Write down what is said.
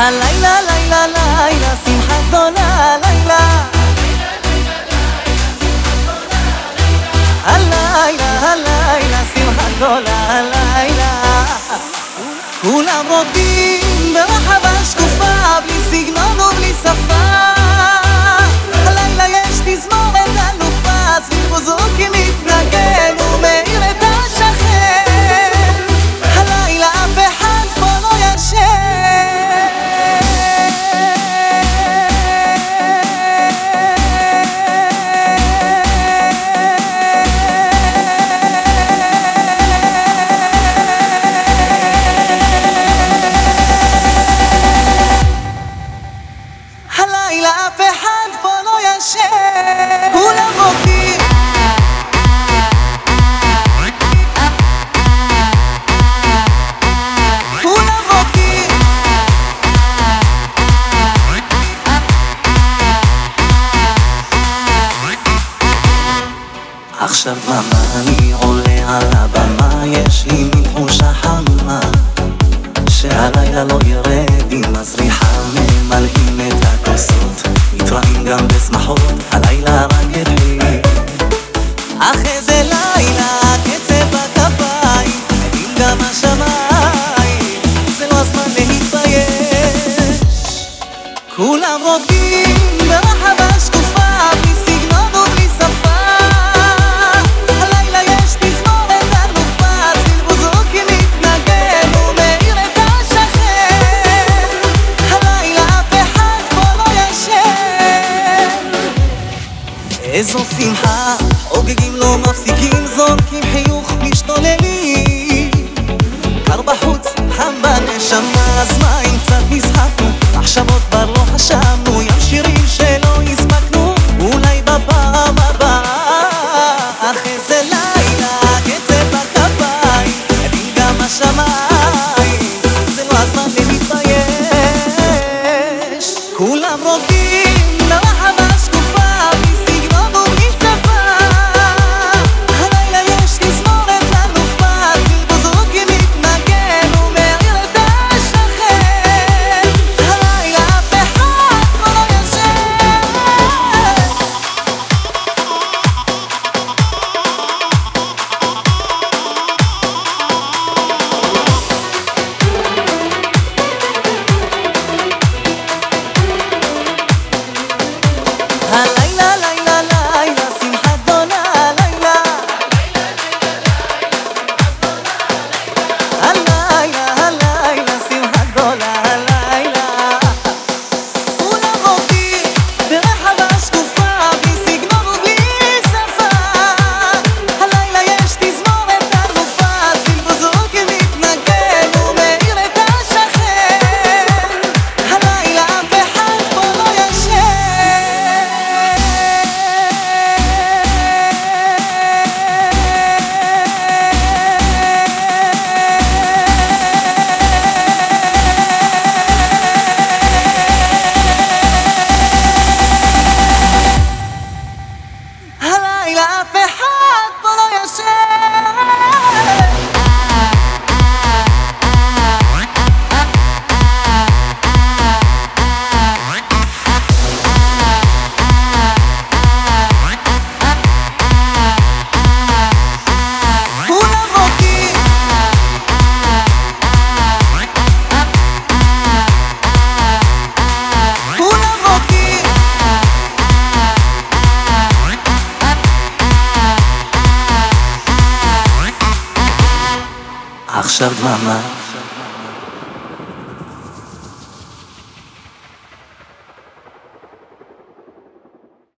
הלילה, לילה, לילה, שמחה גדולה, לילה. הלילה, הלילה, שמחה גדולה, הלילה כולם רוקדים ברחבה שקופה, עכשיו דממה אני עולה על הבמה יש לי מין תחושה חמה שהלילה לא ירד עם הזריחה ממלאים את הכוסות. מתראים גם בשמחות הלילה רק אך איזה לילה קצב בכפיים מבין גם השמיים. זה לא הזמן להתבייש. כולם רוקדים איזו שמחה, חוגגים לא מפסיקים, זורקים חיוך משתוללים קר בחוץ, חם בנשמה, אז מה אם קצת נסחפנו? מחשבות כבר לא חשבנו, Fehad, follow your shame. עכשיו דממה